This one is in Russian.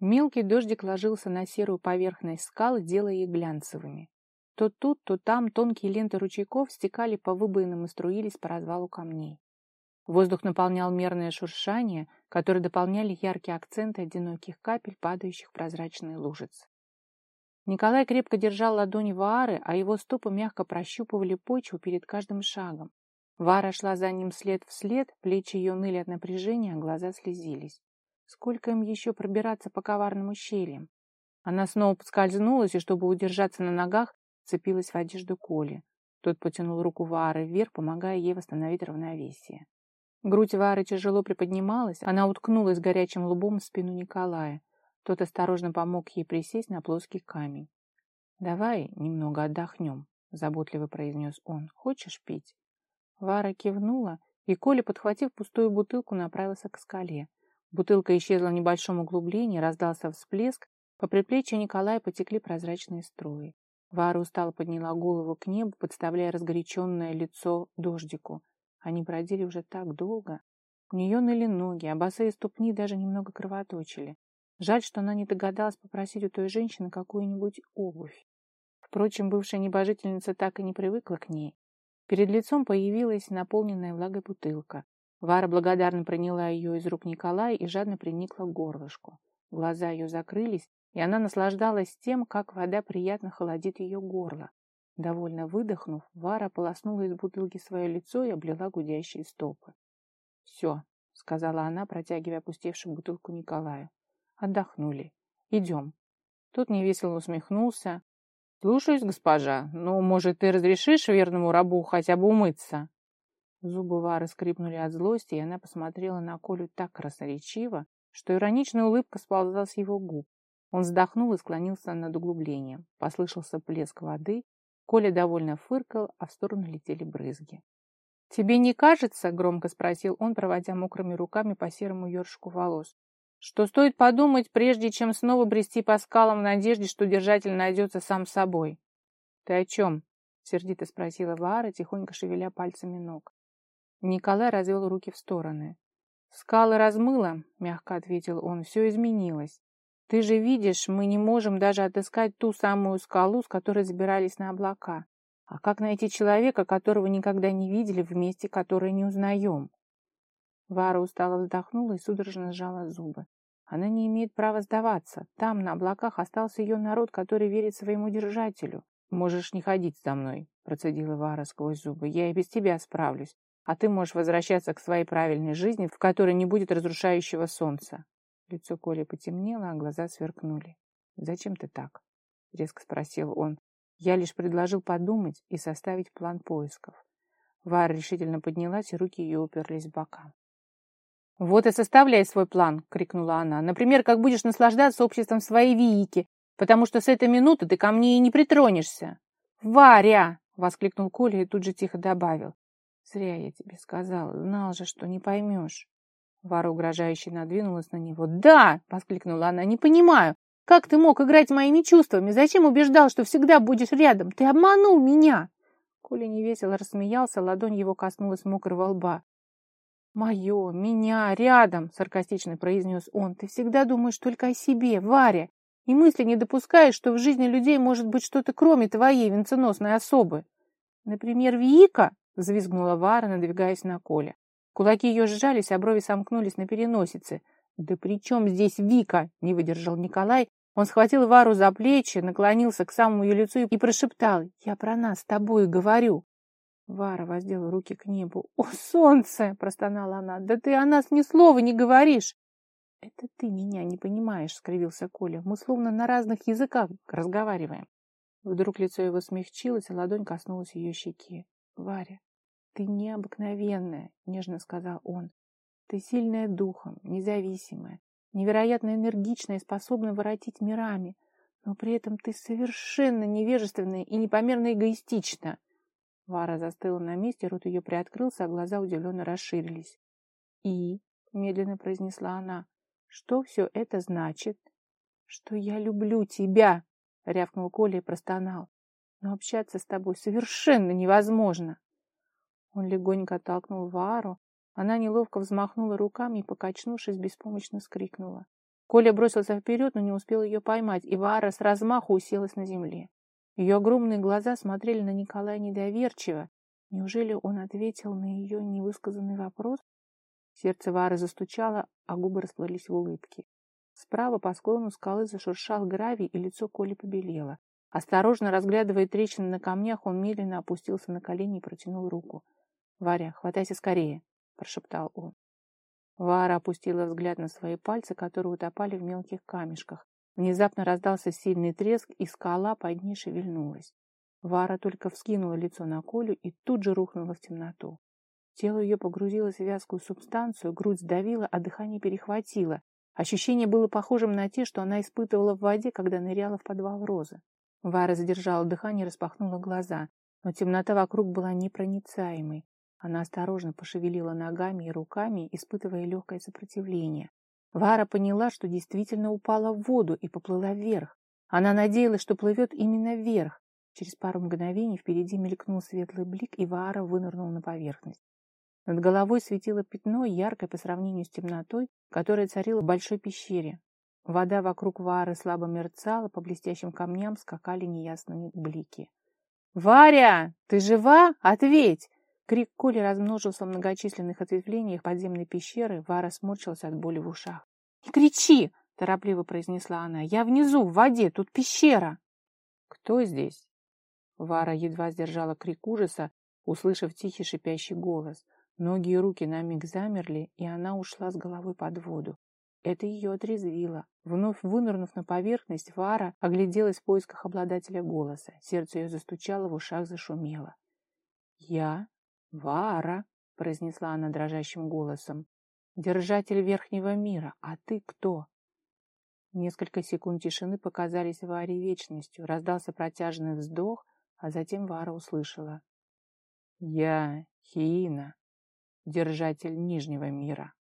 Мелкий дождик ложился на серую поверхность скал, делая их глянцевыми. То тут, то там тонкие ленты ручейков стекали по выбоинам и струились по развалу камней. Воздух наполнял мерное шуршание, которое дополняли яркие акценты одиноких капель, падающих в прозрачные лужицы. Николай крепко держал ладони Ваары, а его стопы мягко прощупывали почву перед каждым шагом. Вара шла за ним след в след, плечи ее ныли от напряжения, а глаза слезились. Сколько им еще пробираться по коварным ущельям? Она снова подскользнулась и, чтобы удержаться на ногах, цепилась в одежду Коли. Тот потянул руку Вары вверх, помогая ей восстановить равновесие. Грудь Вары тяжело приподнималась, она уткнулась горячим лбом в спину Николая. Тот осторожно помог ей присесть на плоский камень. «Давай немного отдохнем», — заботливо произнес он. «Хочешь пить?» Вара кивнула, и Коля, подхватив пустую бутылку, направился к скале. Бутылка исчезла в небольшом углублении, раздался всплеск, по предплечью Николая потекли прозрачные струи. Вара устало подняла голову к небу, подставляя разгоряченное лицо дождику. Они бродили уже так долго. У нее ныли ноги, а босые ступни даже немного кровоточили. Жаль, что она не догадалась попросить у той женщины какую-нибудь обувь. Впрочем, бывшая небожительница так и не привыкла к ней. Перед лицом появилась наполненная влагой бутылка. Вара благодарно приняла ее из рук Николая и жадно приникла к горлышку. Глаза ее закрылись, и она наслаждалась тем, как вода приятно холодит ее горло. Довольно выдохнув, Вара полоснула из бутылки свое лицо и облила гудящие стопы. «Все», — сказала она, протягивая опустевшую бутылку Николаю. «Отдохнули. Идем». Тут невесело усмехнулся. «Слушаюсь, госпожа. Ну, может, ты разрешишь верному рабу хотя бы умыться?» Зубы Вары скрипнули от злости, и она посмотрела на Колю так красноречиво, что ироничная улыбка сползла с его губ. Он вздохнул и склонился над углублением. Послышался плеск воды. Коля довольно фыркал, а в сторону летели брызги. «Тебе не кажется, — громко спросил он, проводя мокрыми руками по серому ершику волос, — что стоит подумать, прежде чем снова брести по скалам в надежде, что держатель найдется сам собой?» «Ты о чем?» — сердито спросила Вара, тихонько шевеля пальцами ног. Николай развел руки в стороны. «Скалы размыло», — мягко ответил он, — «все изменилось. Ты же видишь, мы не можем даже отыскать ту самую скалу, с которой забирались на облака. А как найти человека, которого никогда не видели, в месте, которое не узнаем?» Вара устало вздохнула и судорожно сжала зубы. Она не имеет права сдаваться. Там, на облаках, остался ее народ, который верит своему держателю. «Можешь не ходить за мной», — процедила Вара сквозь зубы. «Я и без тебя справлюсь а ты можешь возвращаться к своей правильной жизни, в которой не будет разрушающего солнца. Лицо Коли потемнело, а глаза сверкнули. «Зачем ты так?» — резко спросил он. «Я лишь предложил подумать и составить план поисков». Вара решительно поднялась, и руки ее уперлись в бока. «Вот и составляй свой план!» — крикнула она. «Например, как будешь наслаждаться обществом своей Вики, потому что с этой минуты ты ко мне и не притронешься!» «Варя!» — воскликнул Коля и тут же тихо добавил. Зря я тебе сказал, знал же, что не поймешь. Вара угрожающе надвинулась на него. «Да!» — воскликнула она. «Не понимаю, как ты мог играть моими чувствами? Зачем убеждал, что всегда будешь рядом? Ты обманул меня!» Коля невесело рассмеялся, ладонь его коснулась мокрого лба. «Мое, меня, рядом!» — саркастично произнес он. «Ты всегда думаешь только о себе, Варя, и мысли не допускаешь, что в жизни людей может быть что-то кроме твоей венценосной особы. Например, Вика Взвизгнула Вара, надвигаясь на Коля. Кулаки ее сжались, а брови сомкнулись на переносице. «Да при чем здесь Вика?» — не выдержал Николай. Он схватил Вару за плечи, наклонился к самому ее лицу и прошептал. «Я про нас с тобой говорю». Вара воздела руки к небу. «О, солнце!» — простонала она. «Да ты о нас ни слова не говоришь!» «Это ты меня не понимаешь», — скривился Коля. «Мы словно на разных языках разговариваем». Вдруг лицо его смягчилось, а ладонь коснулась ее щеки. «Варя, «Ты необыкновенная», — нежно сказал он. «Ты сильная духом, независимая, невероятно энергичная и способна воротить мирами, но при этом ты совершенно невежественная и непомерно эгоистична». Вара застыла на месте, рот ее приоткрылся, а глаза удивленно расширились. «И?» — медленно произнесла она. «Что все это значит?» «Что я люблю тебя!» — рявкнул Коля и простонал. «Но общаться с тобой совершенно невозможно!» Он легонько оттолкнул Вару. Она неловко взмахнула руками и, покачнувшись, беспомощно скрикнула. Коля бросился вперед, но не успел ее поймать, и Ваара с размаху уселась на земле. Ее огромные глаза смотрели на Николая недоверчиво. Неужели он ответил на ее невысказанный вопрос? Сердце Вары застучало, а губы расплылись в улыбке. Справа по склону скалы зашуршал гравий, и лицо Коли побелело. Осторожно разглядывая трещины на камнях, он медленно опустился на колени и протянул руку. «Варя, хватайся скорее!» – прошептал он. Вара опустила взгляд на свои пальцы, которые утопали в мелких камешках. Внезапно раздался сильный треск, и скала под ней шевельнулась. Вара только вскинула лицо на Колю и тут же рухнула в темноту. Тело ее погрузилось в вязкую субстанцию, грудь сдавила, а дыхание перехватило. Ощущение было похожим на те, что она испытывала в воде, когда ныряла в подвал розы. Вара задержала дыхание и распахнула глаза, но темнота вокруг была непроницаемой. Она осторожно пошевелила ногами и руками, испытывая легкое сопротивление. Вара поняла, что действительно упала в воду и поплыла вверх. Она надеялась, что плывет именно вверх. Через пару мгновений впереди мелькнул светлый блик, и Вара вынырнул на поверхность. Над головой светило пятно, яркое по сравнению с темнотой, которая царила в большой пещере. Вода вокруг Вары слабо мерцала, по блестящим камням скакали неясные блики. «Варя, ты жива? Ответь!» Крик Коли размножился в многочисленных ответвлениях подземной пещеры, Вара сморщился от боли в ушах. «Не кричи!» — торопливо произнесла она. «Я внизу, в воде, тут пещера!» «Кто здесь?» Вара едва сдержала крик ужаса, услышав тихий шипящий голос. Ноги и руки на миг замерли, и она ушла с головой под воду. Это ее отрезвило. Вновь вынырнув на поверхность, Вара огляделась в поисках обладателя голоса. Сердце ее застучало, в ушах зашумело. «Я «Вара!» — произнесла она дрожащим голосом. «Держатель верхнего мира, а ты кто?» Несколько секунд тишины показались Варе вечностью. Раздался протяжный вздох, а затем Вара услышала. «Я Хиина, держатель Нижнего мира».